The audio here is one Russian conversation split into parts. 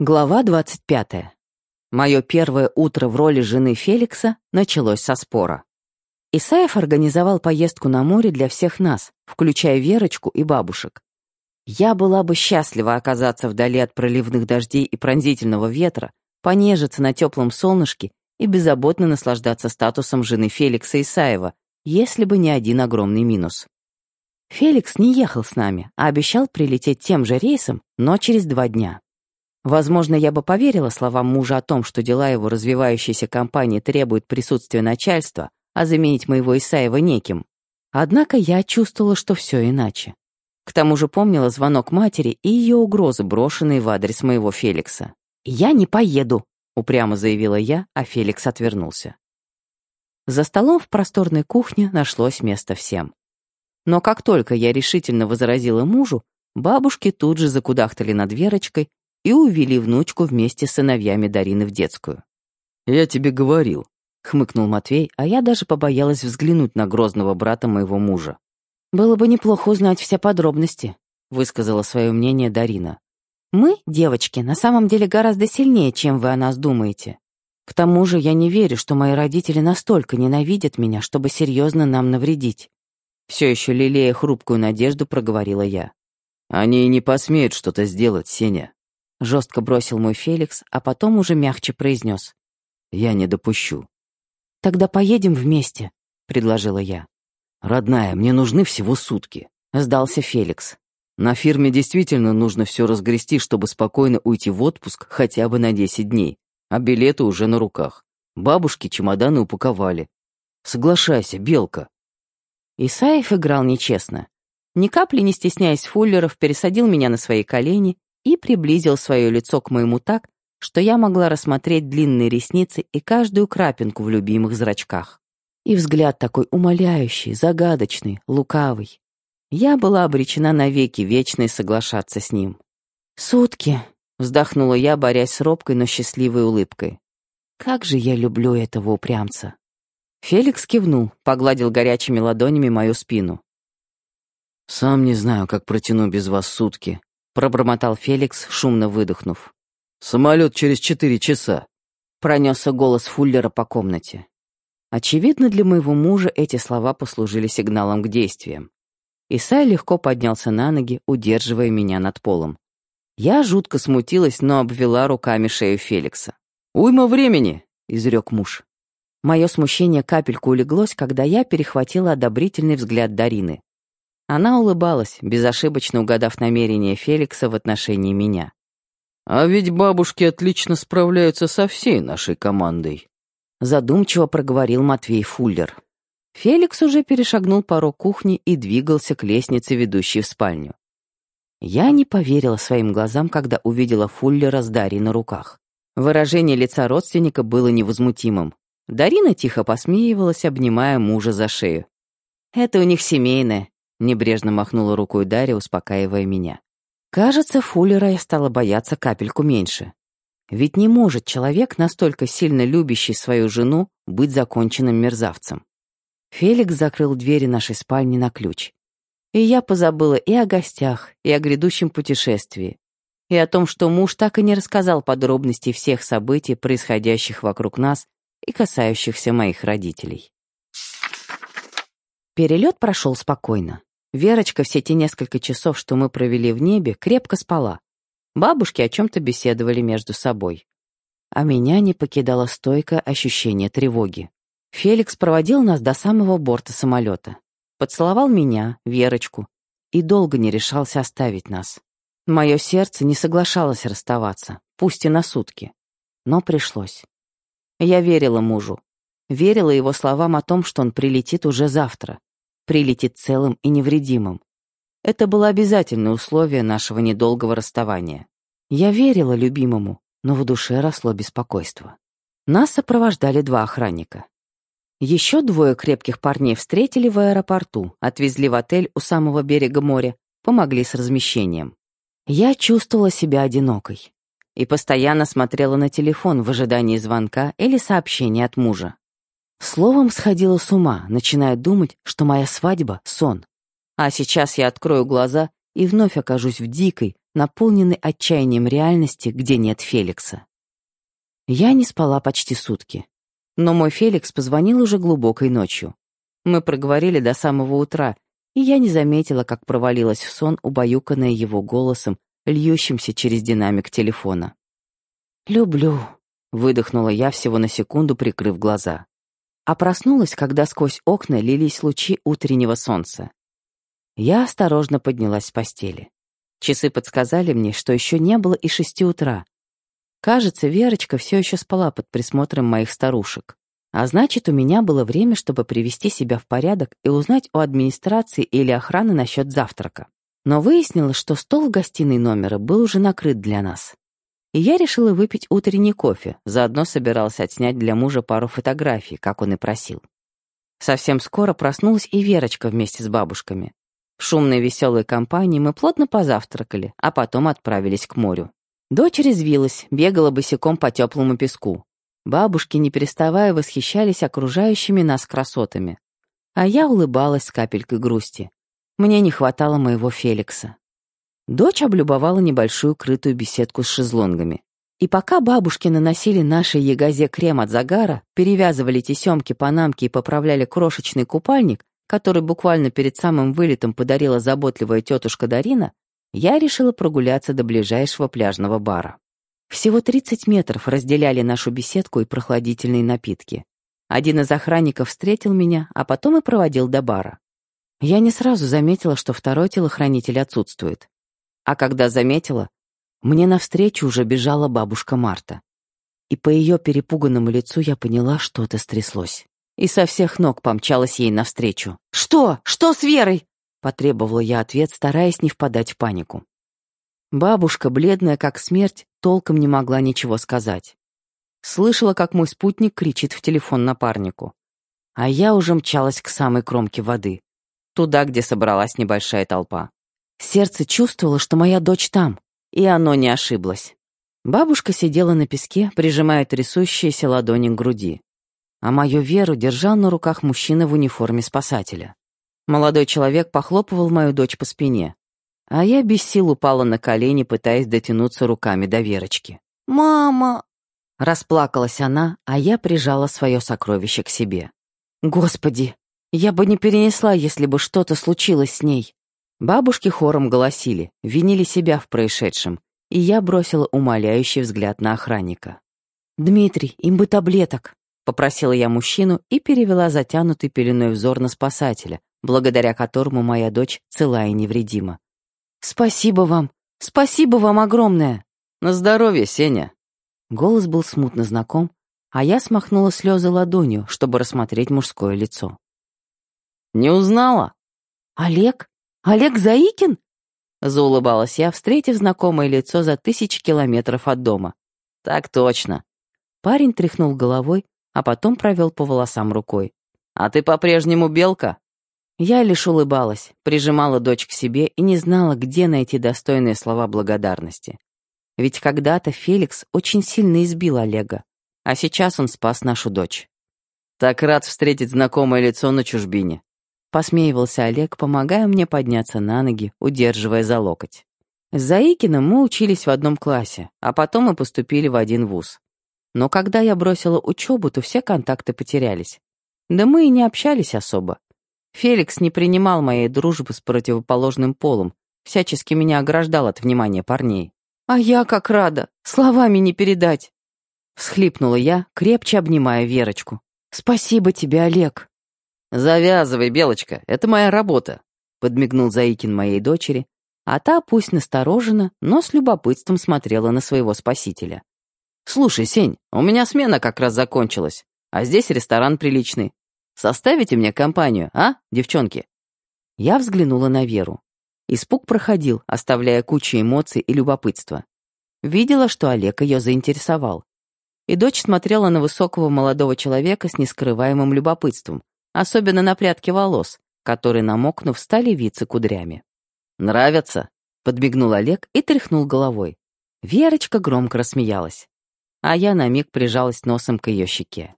Глава 25. Мое первое утро в роли жены Феликса началось со спора. Исаев организовал поездку на море для всех нас, включая Верочку и бабушек. Я была бы счастлива оказаться вдали от проливных дождей и пронзительного ветра, понежиться на теплом солнышке и беззаботно наслаждаться статусом жены Феликса Исаева, если бы не один огромный минус. Феликс не ехал с нами, а обещал прилететь тем же рейсом, но через два дня. Возможно, я бы поверила словам мужа о том, что дела его развивающейся компании требуют присутствия начальства, а заменить моего Исаева неким. Однако я чувствовала, что все иначе. К тому же помнила звонок матери и ее угрозы, брошенные в адрес моего Феликса. «Я не поеду», — упрямо заявила я, а Феликс отвернулся. За столом в просторной кухне нашлось место всем. Но как только я решительно возразила мужу, бабушки тут же закудахтали над Верочкой, и увели внучку вместе с сыновьями Дарины в детскую. «Я тебе говорил», — хмыкнул Матвей, а я даже побоялась взглянуть на грозного брата моего мужа. «Было бы неплохо узнать все подробности», — высказала свое мнение Дарина. «Мы, девочки, на самом деле гораздо сильнее, чем вы о нас думаете. К тому же я не верю, что мои родители настолько ненавидят меня, чтобы серьезно нам навредить». Все еще лелея хрупкую надежду, проговорила я. «Они и не посмеют что-то сделать, Сеня», Жестко бросил мой Феликс, а потом уже мягче произнес. «Я не допущу». «Тогда поедем вместе», — предложила я. «Родная, мне нужны всего сутки», — сдался Феликс. «На фирме действительно нужно все разгрести, чтобы спокойно уйти в отпуск хотя бы на 10 дней, а билеты уже на руках. Бабушки чемоданы упаковали. Соглашайся, Белка». Исаев играл нечестно. Ни капли не стесняясь фуллеров, пересадил меня на свои колени и приблизил свое лицо к моему так, что я могла рассмотреть длинные ресницы и каждую крапинку в любимых зрачках. И взгляд такой умоляющий, загадочный, лукавый. Я была обречена навеки вечной соглашаться с ним. «Сутки», — вздохнула я, борясь с робкой, но счастливой улыбкой. «Как же я люблю этого упрямца!» Феликс кивнул, погладил горячими ладонями мою спину. «Сам не знаю, как протяну без вас сутки», пробормотал Феликс, шумно выдохнув. «Самолет через четыре часа», — пронесся голос Фуллера по комнате. Очевидно, для моего мужа эти слова послужили сигналом к действиям. Исай легко поднялся на ноги, удерживая меня над полом. Я жутко смутилась, но обвела руками шею Феликса. «Уйма времени!» — изрек муж. Мое смущение капельку улеглось, когда я перехватила одобрительный взгляд Дарины. Она улыбалась, безошибочно угадав намерение Феликса в отношении меня. «А ведь бабушки отлично справляются со всей нашей командой», задумчиво проговорил Матвей Фуллер. Феликс уже перешагнул порог кухни и двигался к лестнице, ведущей в спальню. Я не поверила своим глазам, когда увидела Фуллера с Дарьей на руках. Выражение лица родственника было невозмутимым. Дарина тихо посмеивалась, обнимая мужа за шею. «Это у них семейное», Небрежно махнула рукой Дарья, успокаивая меня. Кажется, Фуллера я стала бояться капельку меньше. Ведь не может человек, настолько сильно любящий свою жену, быть законченным мерзавцем. Феликс закрыл двери нашей спальни на ключ. И я позабыла и о гостях, и о грядущем путешествии, и о том, что муж так и не рассказал подробностей всех событий, происходящих вокруг нас и касающихся моих родителей. Перелет прошел спокойно. Верочка все те несколько часов, что мы провели в небе, крепко спала. Бабушки о чем-то беседовали между собой. А меня не покидало стойкое ощущение тревоги. Феликс проводил нас до самого борта самолета. Поцеловал меня, Верочку, и долго не решался оставить нас. Мое сердце не соглашалось расставаться, пусть и на сутки. Но пришлось. Я верила мужу. Верила его словам о том, что он прилетит уже завтра прилетит целым и невредимым. Это было обязательное условие нашего недолгого расставания. Я верила любимому, но в душе росло беспокойство. Нас сопровождали два охранника. Еще двое крепких парней встретили в аэропорту, отвезли в отель у самого берега моря, помогли с размещением. Я чувствовала себя одинокой и постоянно смотрела на телефон в ожидании звонка или сообщения от мужа. Словом, сходила с ума, начиная думать, что моя свадьба — сон. А сейчас я открою глаза и вновь окажусь в дикой, наполненный отчаянием реальности, где нет Феликса. Я не спала почти сутки. Но мой Феликс позвонил уже глубокой ночью. Мы проговорили до самого утра, и я не заметила, как провалилась в сон, убаюканная его голосом, льющимся через динамик телефона. «Люблю», — выдохнула я всего на секунду, прикрыв глаза. А проснулась, когда сквозь окна лились лучи утреннего солнца. Я осторожно поднялась с постели. Часы подсказали мне, что еще не было и шести утра. Кажется, Верочка все еще спала под присмотром моих старушек. А значит, у меня было время, чтобы привести себя в порядок и узнать у администрации или охраны насчет завтрака. Но выяснилось, что стол в гостиной номера был уже накрыт для нас. И я решила выпить утренний кофе, заодно собиралась отснять для мужа пару фотографий, как он и просил. Совсем скоро проснулась и Верочка вместе с бабушками. В шумной веселой компании мы плотно позавтракали, а потом отправились к морю. Дочь резвилась, бегала босиком по теплому песку. Бабушки, не переставая, восхищались окружающими нас красотами. А я улыбалась с капелькой грусти. Мне не хватало моего Феликса. Дочь облюбовала небольшую крытую беседку с шезлонгами. И пока бабушки наносили нашей ягозе крем от загара, перевязывали тесемки, панамки и поправляли крошечный купальник, который буквально перед самым вылетом подарила заботливая тетушка Дарина, я решила прогуляться до ближайшего пляжного бара. Всего 30 метров разделяли нашу беседку и прохладительные напитки. Один из охранников встретил меня, а потом и проводил до бара. Я не сразу заметила, что второй телохранитель отсутствует. А когда заметила, мне навстречу уже бежала бабушка Марта. И по ее перепуганному лицу я поняла, что-то стряслось и со всех ног помчалась ей навстречу. «Что? Что с Верой?» — потребовала я ответ, стараясь не впадать в панику. Бабушка, бледная как смерть, толком не могла ничего сказать. Слышала, как мой спутник кричит в телефон напарнику. А я уже мчалась к самой кромке воды, туда, где собралась небольшая толпа. Сердце чувствовало, что моя дочь там, и оно не ошиблось. Бабушка сидела на песке, прижимая трясущиеся ладони к груди а мою веру держал на руках мужчина в униформе спасателя. Молодой человек похлопывал мою дочь по спине, а я без сил упала на колени, пытаясь дотянуться руками до Верочки. «Мама!» Расплакалась она, а я прижала свое сокровище к себе. «Господи, я бы не перенесла, если бы что-то случилось с ней». Бабушки хором голосили, винили себя в происшедшем, и я бросила умоляющий взгляд на охранника. «Дмитрий, им бы таблеток!» Попросила я мужчину и перевела затянутый пеленой взор на спасателя, благодаря которому моя дочь цела и невредима. «Спасибо вам! Спасибо вам огромное!» «На здоровье, Сеня!» Голос был смутно знаком, а я смахнула слезы ладонью, чтобы рассмотреть мужское лицо. «Не узнала?» «Олег? Олег Заикин?» Заулыбалась я, встретив знакомое лицо за тысячи километров от дома. «Так точно». Парень тряхнул головой, а потом провел по волосам рукой. «А ты по-прежнему белка?» Я лишь улыбалась, прижимала дочь к себе и не знала, где найти достойные слова благодарности. Ведь когда-то Феликс очень сильно избил Олега, а сейчас он спас нашу дочь. «Так рад встретить знакомое лицо на чужбине», — посмеивался Олег, помогая мне подняться на ноги, удерживая за локоть. С Заикиным мы учились в одном классе, а потом мы поступили в один вуз. Но когда я бросила учебу, то все контакты потерялись. Да мы и не общались особо. Феликс не принимал моей дружбы с противоположным полом, всячески меня ограждал от внимания парней. «А я как рада! Словами не передать!» Всхлипнула я, крепче обнимая Верочку. «Спасибо тебе, Олег!» «Завязывай, Белочка, это моя работа», — подмигнул Заикин моей дочери, а та, пусть настороженно, но с любопытством смотрела на своего спасителя. «Слушай, Сень, у меня смена как раз закончилась, а здесь ресторан приличный. Составите мне компанию, а, девчонки?» Я взглянула на Веру. Испуг проходил, оставляя кучу эмоций и любопытства. Видела, что Олег ее заинтересовал. И дочь смотрела на высокого молодого человека с нескрываемым любопытством, особенно на прядки волос, которые, намокнув, стали виться кудрями. «Нравятся?» — подмигнул Олег и тряхнул головой. Верочка громко рассмеялась а я на миг прижалась носом к ее щеке.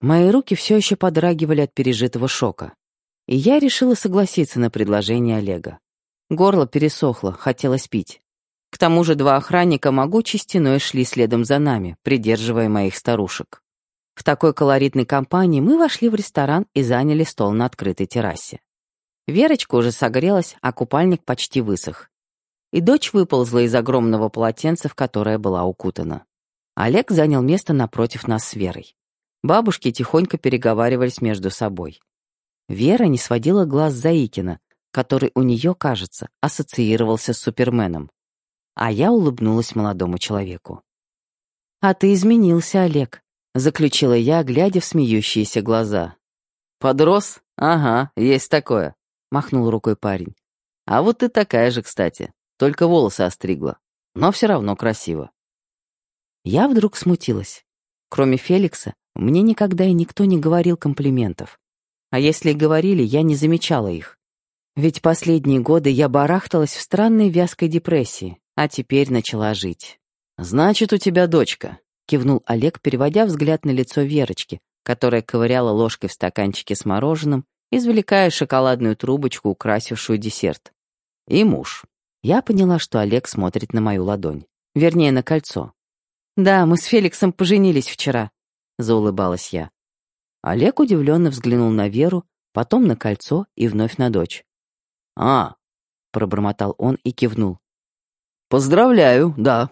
Мои руки все еще подрагивали от пережитого шока, и я решила согласиться на предложение Олега. Горло пересохло, хотелось пить. К тому же два охранника могучей стеной шли следом за нами, придерживая моих старушек. В такой колоритной компании мы вошли в ресторан и заняли стол на открытой террасе. Верочка уже согрелась, а купальник почти высох. И дочь выползла из огромного полотенца, в которое была укутана. Олег занял место напротив нас с Верой. Бабушки тихонько переговаривались между собой. Вера не сводила глаз Заикина, который у нее, кажется, ассоциировался с Суперменом. А я улыбнулась молодому человеку. «А ты изменился, Олег», — заключила я, глядя в смеющиеся глаза. «Подрос? Ага, есть такое», — махнул рукой парень. «А вот ты такая же, кстати, только волосы остригла, но все равно красиво». Я вдруг смутилась. Кроме Феликса, мне никогда и никто не говорил комплиментов. А если и говорили, я не замечала их. Ведь последние годы я барахталась в странной вязкой депрессии, а теперь начала жить. «Значит, у тебя дочка», — кивнул Олег, переводя взгляд на лицо Верочки, которая ковыряла ложкой в стаканчике с мороженым, извлекая шоколадную трубочку, украсившую десерт. «И муж». Я поняла, что Олег смотрит на мою ладонь. Вернее, на кольцо. «Да, мы с Феликсом поженились вчера», — заулыбалась я. Олег удивленно взглянул на Веру, потом на кольцо и вновь на дочь. «А», — пробормотал он и кивнул. «Поздравляю, да».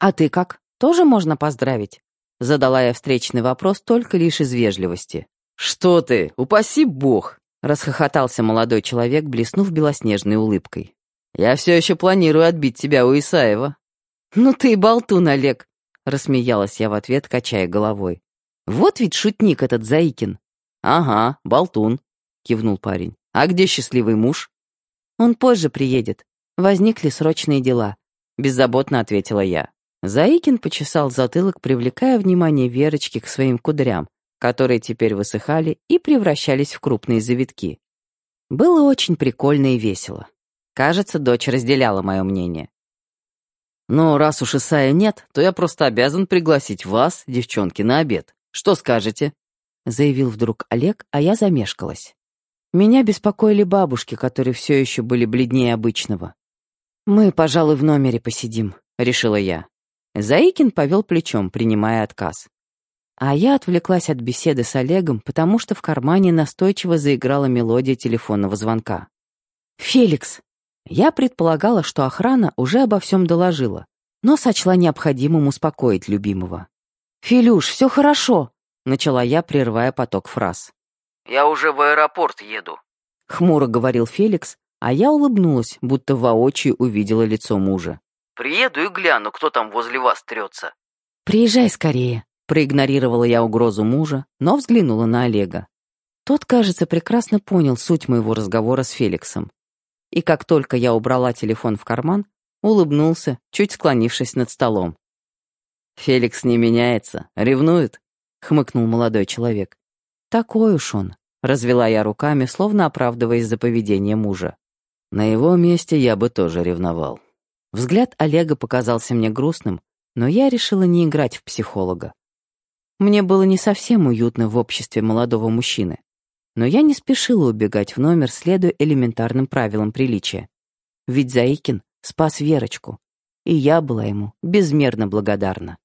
«А ты как? Тоже можно поздравить?» Задала я встречный вопрос только лишь из вежливости. «Что ты? Упаси бог!» — расхохотался молодой человек, блеснув белоснежной улыбкой. «Я все еще планирую отбить тебя у Исаева». «Ну ты и болтун, Олег!» — рассмеялась я в ответ, качая головой. Вот ведь шутник этот Заикин. Ага, болтун, кивнул парень. А где счастливый муж? Он позже приедет. Возникли срочные дела. Беззаботно ответила я. Заикин почесал затылок, привлекая внимание Верочки к своим кудрям, которые теперь высыхали и превращались в крупные завитки. Было очень прикольно и весело. Кажется, дочь разделяла мое мнение. «Ну, раз уж Исая нет, то я просто обязан пригласить вас, девчонки, на обед. Что скажете?» — заявил вдруг Олег, а я замешкалась. Меня беспокоили бабушки, которые все еще были бледнее обычного. «Мы, пожалуй, в номере посидим», — решила я. Заикин повел плечом, принимая отказ. А я отвлеклась от беседы с Олегом, потому что в кармане настойчиво заиграла мелодия телефонного звонка. «Феликс!» Я предполагала, что охрана уже обо всем доложила, но сочла необходимым успокоить любимого. «Филюш, все хорошо», — начала я, прерывая поток фраз. «Я уже в аэропорт еду», — хмуро говорил Феликс, а я улыбнулась, будто воочию увидела лицо мужа. «Приеду и гляну, кто там возле вас трется». «Приезжай скорее», — проигнорировала я угрозу мужа, но взглянула на Олега. Тот, кажется, прекрасно понял суть моего разговора с Феликсом. И как только я убрала телефон в карман, улыбнулся, чуть склонившись над столом. «Феликс не меняется, ревнует», — хмыкнул молодой человек. «Такой уж он», — развела я руками, словно оправдываясь за поведение мужа. На его месте я бы тоже ревновал. Взгляд Олега показался мне грустным, но я решила не играть в психолога. Мне было не совсем уютно в обществе молодого мужчины, но я не спешила убегать в номер, следуя элементарным правилам приличия. Ведь Заикин спас Верочку, и я была ему безмерно благодарна.